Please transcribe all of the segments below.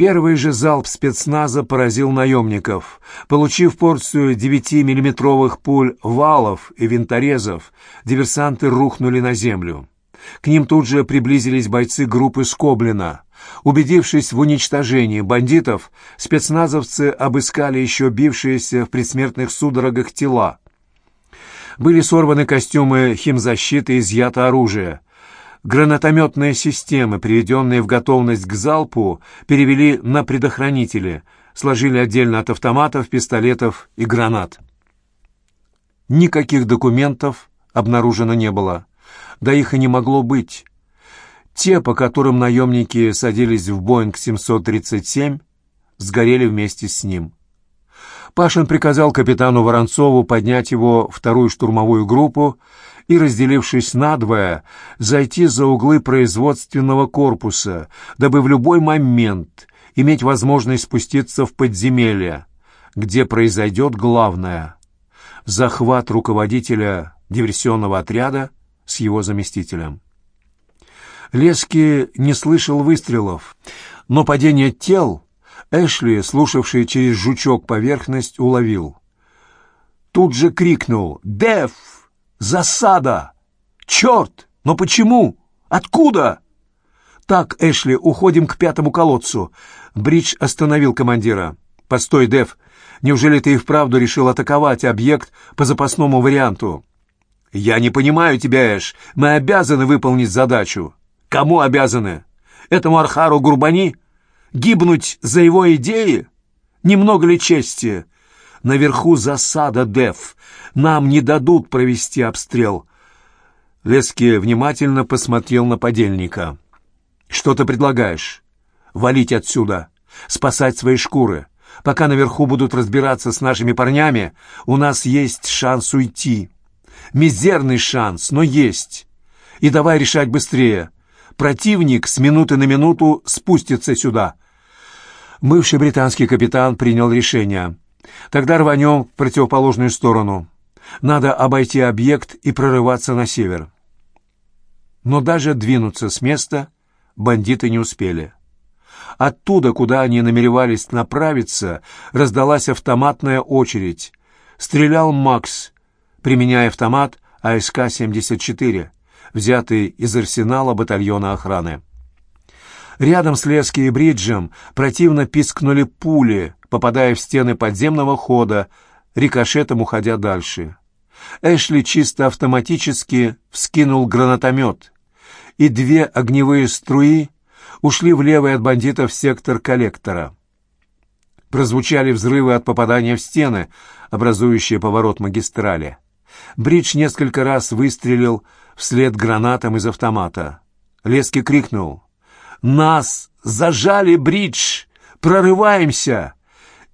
Первый же залп спецназа поразил наемников. Получив порцию 9-миллиметровых пуль валов и винторезов, диверсанты рухнули на землю. К ним тут же приблизились бойцы группы Скоблина. Убедившись в уничтожении бандитов, спецназовцы обыскали еще бившиеся в предсмертных судорогах тела. Были сорваны костюмы химзащиты и изъято оружие. Гранатометные системы, приведенные в готовность к залпу, перевели на предохранители, сложили отдельно от автоматов, пистолетов и гранат. Никаких документов обнаружено не было. Да их и не могло быть. Те, по которым наемники садились в Боинг 737, сгорели вместе с ним. Пашин приказал капитану Воронцову поднять его вторую штурмовую группу и, разделившись надвое, зайти за углы производственного корпуса, дабы в любой момент иметь возможность спуститься в подземелье, где произойдет главное — захват руководителя диверсионного отряда с его заместителем. Лески не слышал выстрелов, но падение тел Эшли, слушавший через жучок поверхность, уловил. Тут же крикнул «Деф!» Засада! Черт! Но почему? Откуда? Так, Эшли, уходим к пятому колодцу. Бридж остановил командира. Постой, Дев. Неужели ты и вправду решил атаковать объект по запасному варианту? Я не понимаю тебя, Эш. Мы обязаны выполнить задачу. Кому обязаны? Этому Архару Гурбани? Гибнуть за его идеи? Немного ли чести? Наверху засада, Дев. Нам не дадут провести обстрел». Лески внимательно посмотрел на подельника. «Что ты предлагаешь? Валить отсюда, спасать свои шкуры. Пока наверху будут разбираться с нашими парнями, у нас есть шанс уйти. Мизерный шанс, но есть. И давай решать быстрее. Противник с минуты на минуту спустится сюда». Бывший британский капитан принял решение. «Тогда рванем в противоположную сторону». Надо обойти объект и прорываться на север. Но даже двинуться с места бандиты не успели. Оттуда, куда они намеревались направиться, раздалась автоматная очередь. Стрелял Макс, применяя автомат АСК-74, взятый из арсенала батальона охраны. Рядом с Лески и Бриджем противно пискнули пули, попадая в стены подземного хода, рикошетом уходя дальше. Эшли чисто автоматически вскинул гранатомет, и две огневые струи ушли в левый от бандитов сектор коллектора. Прозвучали взрывы от попадания в стены, образующие поворот магистрали. Бридж несколько раз выстрелил вслед гранатам из автомата. Лески крикнул «Нас зажали, Бридж! Прорываемся!»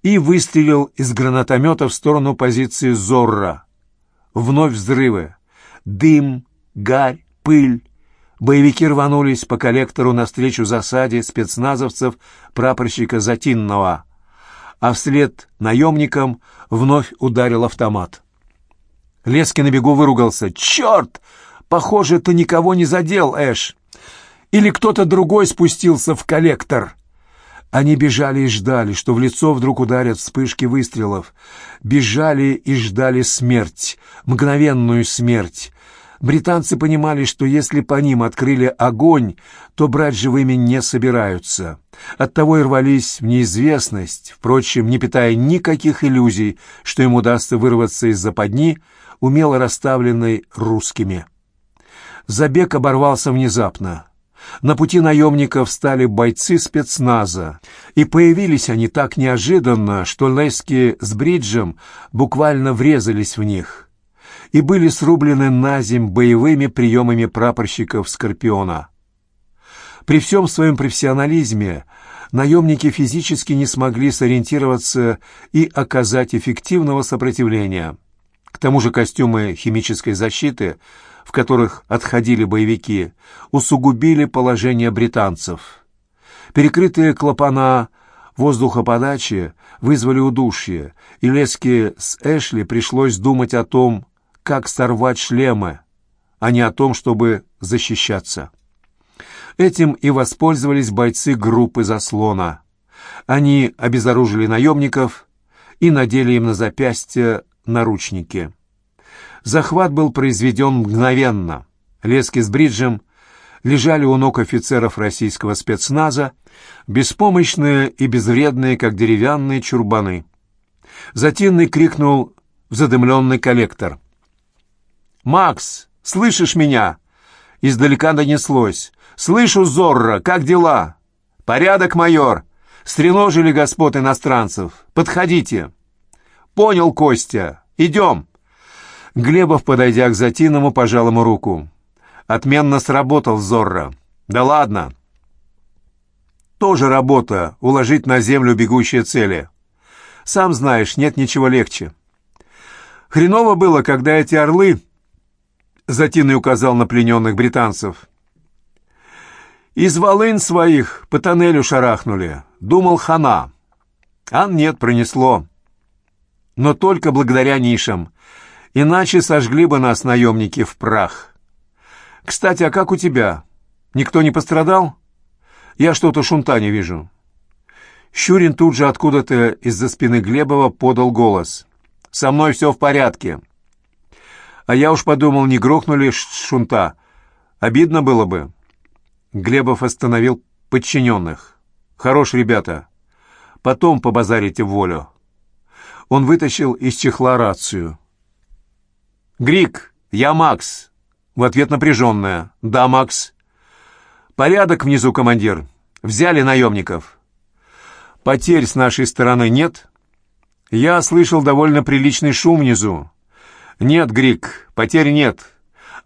И выстрелил из гранатомета в сторону позиции Зорро. Вновь взрывы. Дым, гарь, пыль. Боевики рванулись по коллектору навстречу засаде спецназовцев прапорщика Затинного, а вслед наемникам вновь ударил автомат. Лески на бегу выругался. «Черт! Похоже, ты никого не задел, Эш! Или кто-то другой спустился в коллектор!» Они бежали и ждали, что в лицо вдруг ударят вспышки выстрелов. Бежали и ждали смерть, мгновенную смерть. Британцы понимали, что если по ним открыли огонь, то брать живыми не собираются. Оттого и рвались в неизвестность, впрочем, не питая никаких иллюзий, что им удастся вырваться из западни, умело расставленной русскими. Забег оборвался внезапно. На пути наемников стали бойцы спецназа, и появились они так неожиданно, что Лески с Бриджем буквально врезались в них и были срублены на земь боевыми приемами прапорщиков «Скорпиона». При всем своем профессионализме наемники физически не смогли сориентироваться и оказать эффективного сопротивления. К тому же костюмы химической защиты – в которых отходили боевики, усугубили положение британцев. Перекрытые клапана воздухоподачи вызвали удушье, и Леске с Эшли пришлось думать о том, как сорвать шлемы, а не о том, чтобы защищаться. Этим и воспользовались бойцы группы заслона. Они обезоружили наемников и надели им на запястья наручники. Захват был произведен мгновенно. Лески с бриджем лежали у ног офицеров российского спецназа, беспомощные и безвредные, как деревянные чурбаны. Затинный крикнул в задымленный коллектор. «Макс, слышишь меня?» Издалека донеслось. «Слышу, Зорро, как дела?» «Порядок, майор! Стреножили господ иностранцев. Подходите!» «Понял, Костя. Идем!» Глебов, подойдя к Затиному, пожал ему руку. «Отменно сработал, Зорро. Да ладно!» «Тоже работа — уложить на землю бегущие цели. Сам знаешь, нет ничего легче. Хреново было, когда эти орлы...» Затиный указал на плененных британцев. «Из волын своих по тоннелю шарахнули. Думал, хана. А нет, пронесло. Но только благодаря нишам. Иначе сожгли бы нас наемники в прах. Кстати, а как у тебя? Никто не пострадал? Я что-то шунта не вижу». Щурин тут же откуда-то из-за спины Глебова подал голос. «Со мной все в порядке». А я уж подумал, не грохнули шунта. Обидно было бы. Глебов остановил подчиненных. «Хорош, ребята. Потом побазарите в волю». Он вытащил из чехла рацию. «Грик, я Макс». В ответ напряженная. «Да, Макс». «Порядок внизу, командир. Взяли наемников». «Потерь с нашей стороны нет?» «Я слышал довольно приличный шум внизу. «Нет, Грик, потерь нет.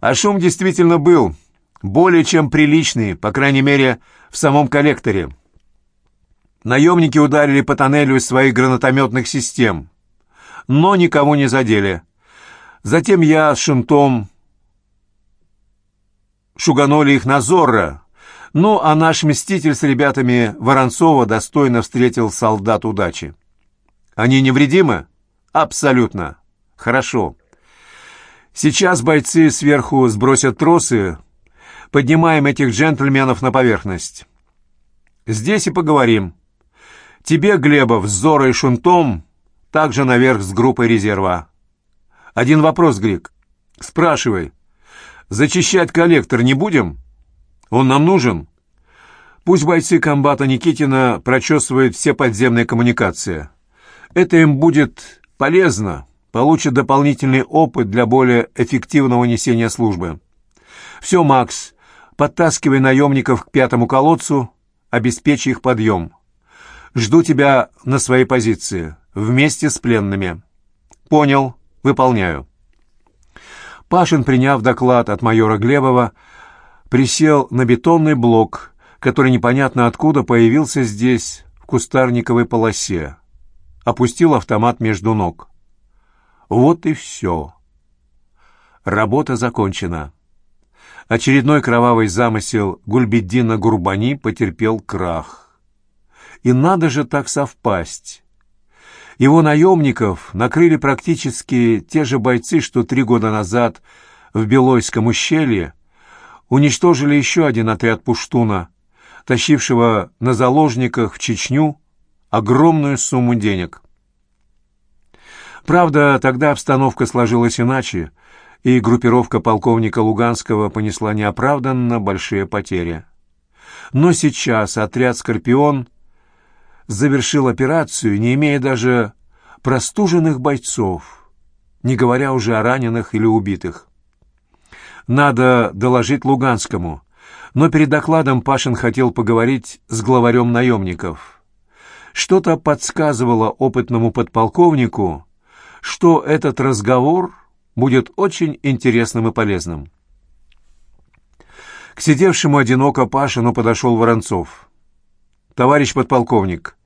А шум действительно был. Более чем приличный, по крайней мере, в самом коллекторе. Наемники ударили по тоннелю из своих гранатометных систем, но никого не задели. Затем я с Шунтом шуганули их на Зорро, ну, а наш мститель с ребятами Воронцова достойно встретил солдат удачи. Они невредимы? Абсолютно. Хорошо. Сейчас бойцы сверху сбросят тросы, поднимаем этих джентльменов на поверхность. Здесь и поговорим. Тебе, Глебов, с Зорой и Шунтом, также наверх с группой резерва. Один вопрос, Грик. Спрашивай. Зачищать коллектор не будем? Он нам нужен? Пусть бойцы комбата Никитина прочесывают все подземные коммуникации. Это им будет полезно получит дополнительный опыт для более эффективного несения службы. Все, Макс, подтаскивай наемников к пятому колодцу, обеспечь их подъем. Жду тебя на своей позиции, вместе с пленными. Понял, выполняю. Пашин, приняв доклад от майора Глебова, присел на бетонный блок, который непонятно откуда появился здесь, в кустарниковой полосе. Опустил автомат между ног. Вот и все. Работа закончена. Очередной кровавый замысел Гульбеддина Гурбани потерпел крах. И надо же так совпасть. Его наемников накрыли практически те же бойцы, что три года назад в Белойском ущелье уничтожили еще один отряд пуштуна, тащившего на заложниках в Чечню огромную сумму денег. Правда, тогда обстановка сложилась иначе, и группировка полковника Луганского понесла неоправданно большие потери. Но сейчас отряд «Скорпион» завершил операцию, не имея даже простуженных бойцов, не говоря уже о раненых или убитых. Надо доложить Луганскому, но перед докладом Пашин хотел поговорить с главарем наемников. Что-то подсказывало опытному подполковнику, что этот разговор будет очень интересным и полезным. К сидевшему одиноко Пашину подошел Воронцов. «Товарищ подполковник,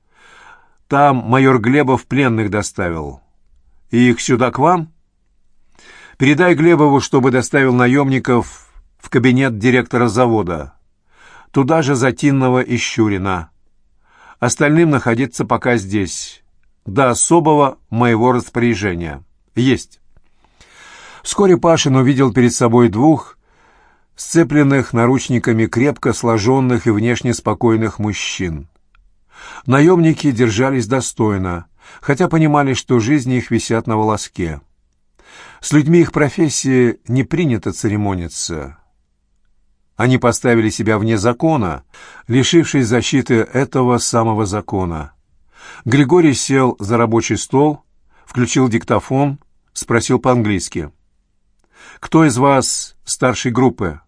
там майор Глебов пленных доставил. И их сюда к вам? Передай Глебову, чтобы доставил наемников в кабинет директора завода. Туда же Затинного и Щурина. Остальным находиться пока здесь до особого моего распоряжения. Есть. Вскоре Пашин увидел перед собой двух сцепленных наручниками крепко сложенных и внешне спокойных мужчин. Наемники держались достойно, хотя понимали, что жизни их висят на волоске. С людьми их профессии не принято церемониться. Они поставили себя вне закона, лишившись защиты этого самого закона. Григорий сел за рабочий стол, включил диктофон, спросил по-английски. «Кто из вас старшей группы?»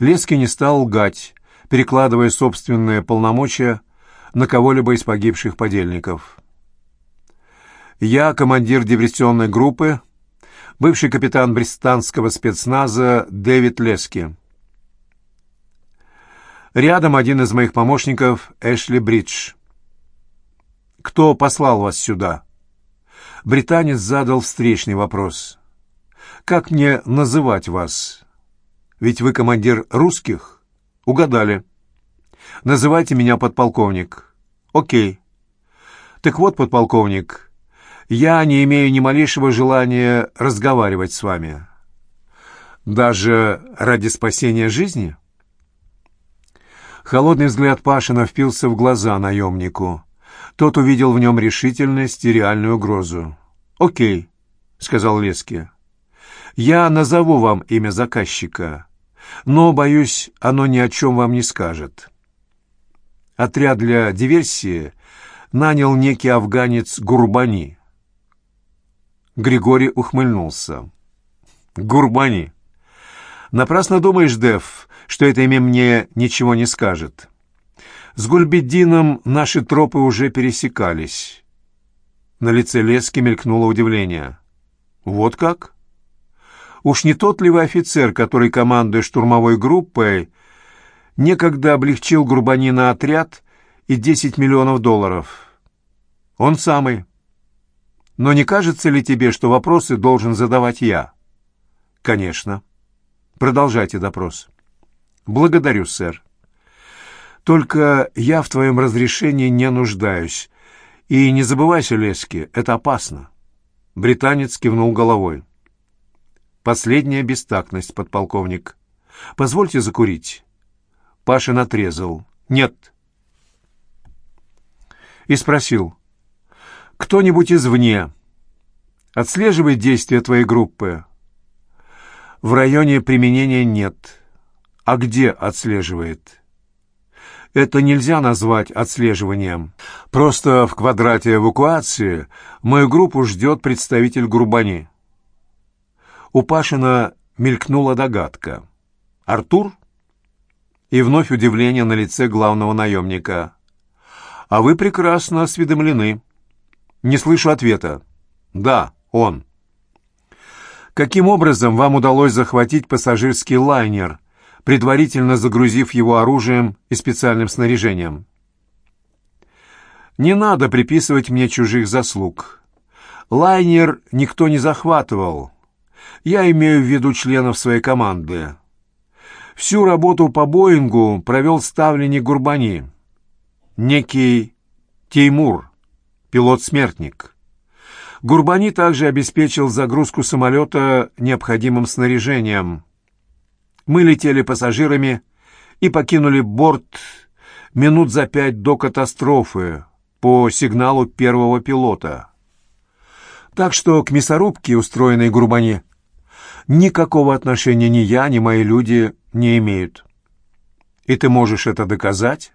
Леский не стал лгать, перекладывая собственные полномочия на кого-либо из погибших подельников. «Я командир диверсионной группы, бывший капитан британского спецназа Дэвид Лески. Рядом один из моих помощников Эшли Бридж. Кто послал вас сюда?» Британец задал встречный вопрос. «Как мне называть вас? Ведь вы командир русских?» «Угадали. Называйте меня подполковник». «Окей. Так вот, подполковник, я не имею ни малейшего желания разговаривать с вами. Даже ради спасения жизни?» Холодный взгляд Пашина впился в глаза наемнику. Тот увидел в нем решительность и реальную угрозу. «Окей», — сказал Лески. «Я назову вам имя заказчика, но, боюсь, оно ни о чем вам не скажет». Отряд для диверсии нанял некий афганец Гурбани. Григорий ухмыльнулся. «Гурбани! Напрасно думаешь, Дев, что это имя мне ничего не скажет. С Гульбеддином наши тропы уже пересекались. На лице Лески мелькнуло удивление. «Вот как?» «Уж не тот ли вы офицер, который, командуя штурмовой группой, некогда облегчил Грубанина отряд и 10 миллионов долларов?» «Он самый. Но не кажется ли тебе, что вопросы должен задавать я?» «Конечно. Продолжайте допрос». «Благодарю, сэр. Только я в твоем разрешении не нуждаюсь. И не забывайся, Лески, это опасно. Британец кивнул головой. Последняя бестактность, подполковник. Позвольте закурить. Пашин отрезал. Нет. И спросил. Кто-нибудь извне отслеживает действия твоей группы? В районе применения нет. А где отслеживает? это нельзя назвать отслеживанием. Просто в квадрате эвакуации мою группу ждет представитель Грубани. У Пашина мелькнула догадка. «Артур?» И вновь удивление на лице главного наемника. «А вы прекрасно осведомлены». «Не слышу ответа». «Да, он». «Каким образом вам удалось захватить пассажирский лайнер?» предварительно загрузив его оружием и специальным снаряжением. Не надо приписывать мне чужих заслуг. Лайнер никто не захватывал. Я имею в виду членов своей команды. Всю работу по Боингу провел ставленник Гурбани. Некий Теймур, пилот-смертник. Гурбани также обеспечил загрузку самолета необходимым снаряжением – мы летели пассажирами и покинули борт минут за пять до катастрофы по сигналу первого пилота. Так что к мясорубке, устроенной Грубане, никакого отношения ни я, ни мои люди не имеют. И ты можешь это доказать?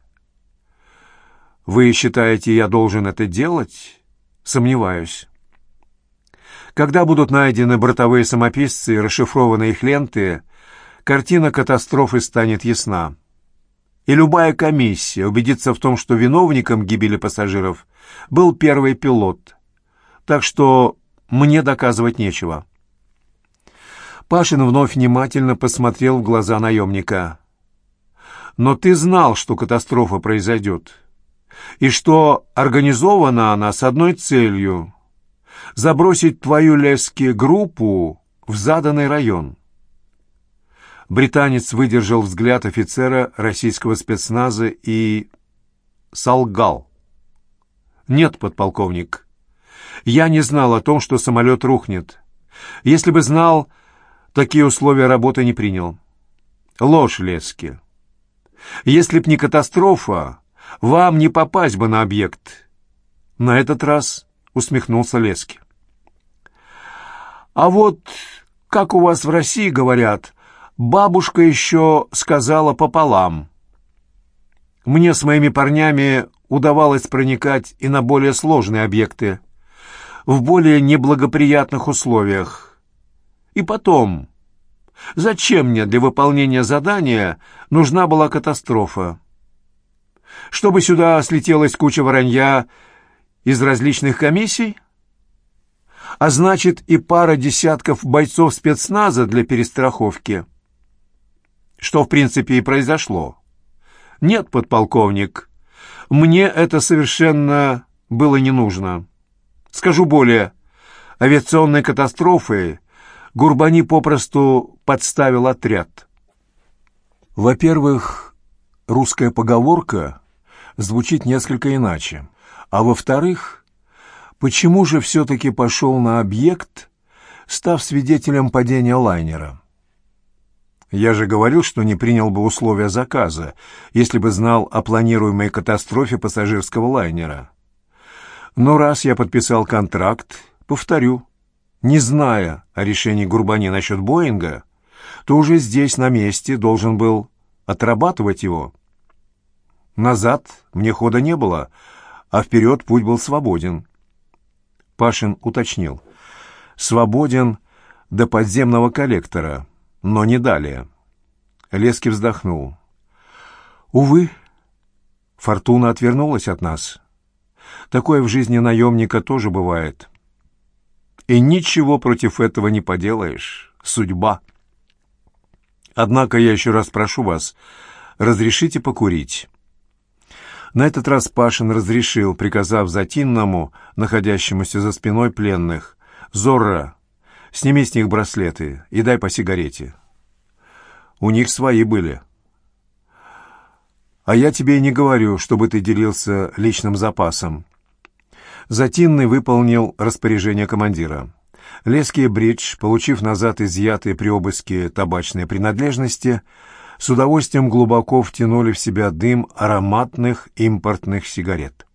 Вы считаете, я должен это делать? Сомневаюсь. Когда будут найдены бортовые самописцы и расшифрованы их ленты, картина катастрофы станет ясна. И любая комиссия убедится в том, что виновником гибели пассажиров был первый пилот. Так что мне доказывать нечего. Пашин вновь внимательно посмотрел в глаза наемника. «Но ты знал, что катастрофа произойдет, и что организована она с одной целью — забросить твою лески группу в заданный район». Британец выдержал взгляд офицера российского спецназа и... солгал. «Нет, подполковник, я не знал о том, что самолет рухнет. Если бы знал, такие условия работы не принял. Ложь, Лески. Если б не катастрофа, Вам не попасть бы на объект. На этот раз усмехнулся Лески. А вот, как у вас в России говорят, бабушка еще сказала пополам. Мне с моими парнями удавалось проникать и на более сложные объекты, в более неблагоприятных условиях. И потом, зачем мне для выполнения задания нужна была катастрофа? Чтобы сюда слетелась куча воронья из различных комиссий? А значит, и пара десятков бойцов спецназа для перестраховки. Что, в принципе, и произошло. Нет, подполковник, мне это совершенно было не нужно. Скажу более, авиационной катастрофы Гурбани попросту подставил отряд. Во-первых, русская поговорка звучит несколько иначе. А во-вторых, почему же все-таки пошел на объект, став свидетелем падения лайнера? Я же говорил, что не принял бы условия заказа, если бы знал о планируемой катастрофе пассажирского лайнера. Но раз я подписал контракт, повторю, не зная о решении Гурбани насчет Боинга, то уже здесь, на месте, должен был отрабатывать его. Назад мне хода не было, а вперед путь был свободен. Пашин уточнил. Свободен до подземного коллектора, но не далее. Лески вздохнул. Увы, фортуна отвернулась от нас. Такое в жизни наемника тоже бывает. И ничего против этого не поделаешь. Судьба. Однако я еще раз прошу вас, разрешите покурить. На этот раз Пашин разрешил, приказав Затинному, находящемуся за спиной пленных, «Зорро, сними с них браслеты и дай по сигарете». У них свои были. А я тебе и не говорю, чтобы ты делился личным запасом. Затинный выполнил распоряжение командира. Леский Бридж, получив назад изъятые при обыске табачные принадлежности, с удовольствием глубоко втянули в себя дым ароматных импортных сигарет.